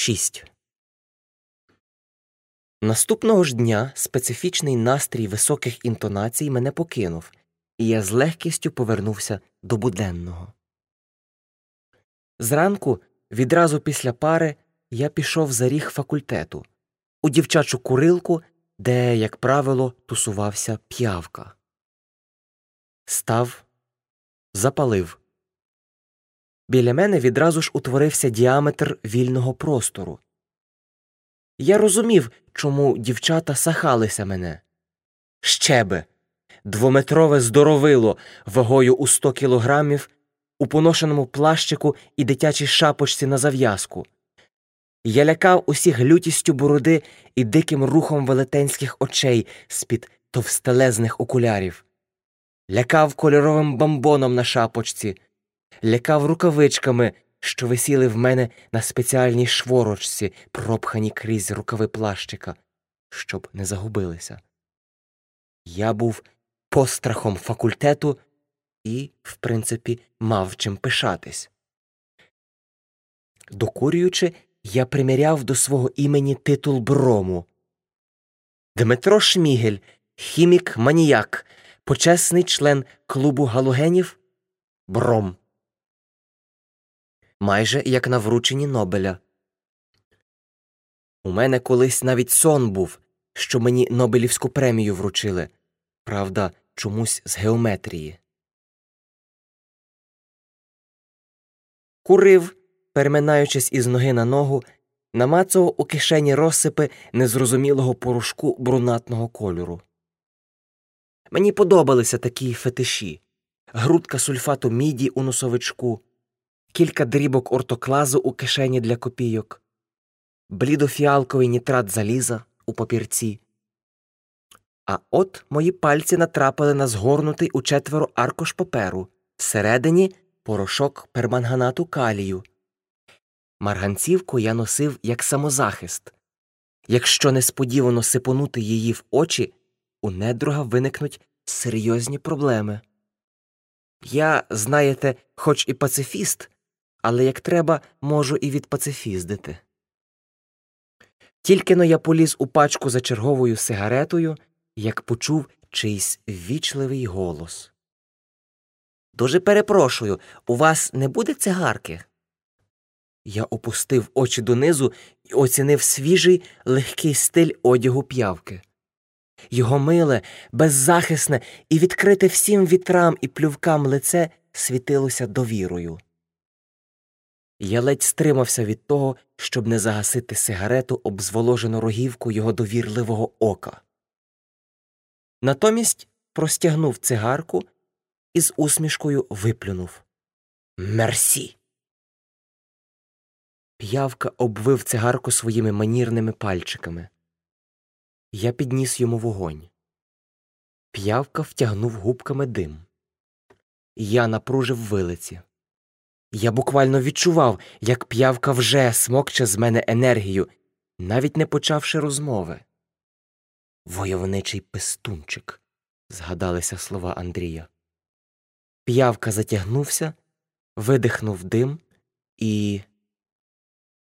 6. Наступного ж дня специфічний настрій високих інтонацій мене покинув, і я з легкістю повернувся до буденного. Зранку, відразу після пари, я пішов за ріг факультету у дівчачу курилку, де, як правило, тусувався п'явка. Став, запалив. Біля мене відразу ж утворився діаметр вільного простору. Я розумів, чому дівчата сахалися мене. Щебе, двометрове здоровило вагою у сто кілограмів, у поношеному плащику і дитячій шапочці на зав'язку. Я лякав усіх лютістю бороди і диким рухом велетенських очей з-під товстелезних окулярів, лякав кольоровим бомбоном на шапочці, лякав рукавичками, що висіли в мене на спеціальній шворочці, пропхані крізь рукави плащика, щоб не загубилися. Я був пострахом факультету і, в принципі, мав чим пишатись. Докурюючи, я приміряв до свого імені титул брому. Дмитро Шмігель, хімік маніяк, почесний член клубу галогенів Бром. Майже як на врученні Нобеля. У мене колись навіть сон був, що мені Нобелівську премію вручили. Правда, чомусь з геометрії. Курив, переминаючись із ноги на ногу, намацував у кишені розсипи незрозумілого порошку брунатного кольору. Мені подобалися такі фетиші грудка сульфату міді у носовичку, кілька дрібок ортоклазу у кишені для копійок, блідофіалковий нітрат заліза у папірці. А от мої пальці натрапили на згорнутий у четверо аркуш паперу, всередині порошок перманганату калію. Марганцівку я носив як самозахист. Якщо несподівано сипонути її в очі, у недруга виникнуть серйозні проблеми. Я, знаєте, хоч і пацифіст, але як треба, можу і відпацифіздити. Тільки но я поліз у пачку за черговою сигаретою, як почув чийсь ввічливий голос. Дуже перепрошую, у вас не буде цигарки? Я опустив очі донизу і оцінив свіжий легкий стиль одягу п'явки. Його миле, беззахисне і відкрите всім вітрам і плювкам лице світилося довірою. Я ледь стримався від того, щоб не загасити сигарету об зволожену рогівку його довірливого ока. Натомість простягнув цигарку і з усмішкою виплюнув Мерсі. П'явка обвив цигарку своїми манірними пальчиками. Я підніс йому вогонь. П'явка втягнув губками дим. Я напружив вилиці. Я буквально відчував, як п'явка вже смокче з мене енергію, навіть не почавши розмови. Войовничий пестунчик, згадалися слова Андрія. П'явка затягнувся, видихнув дим і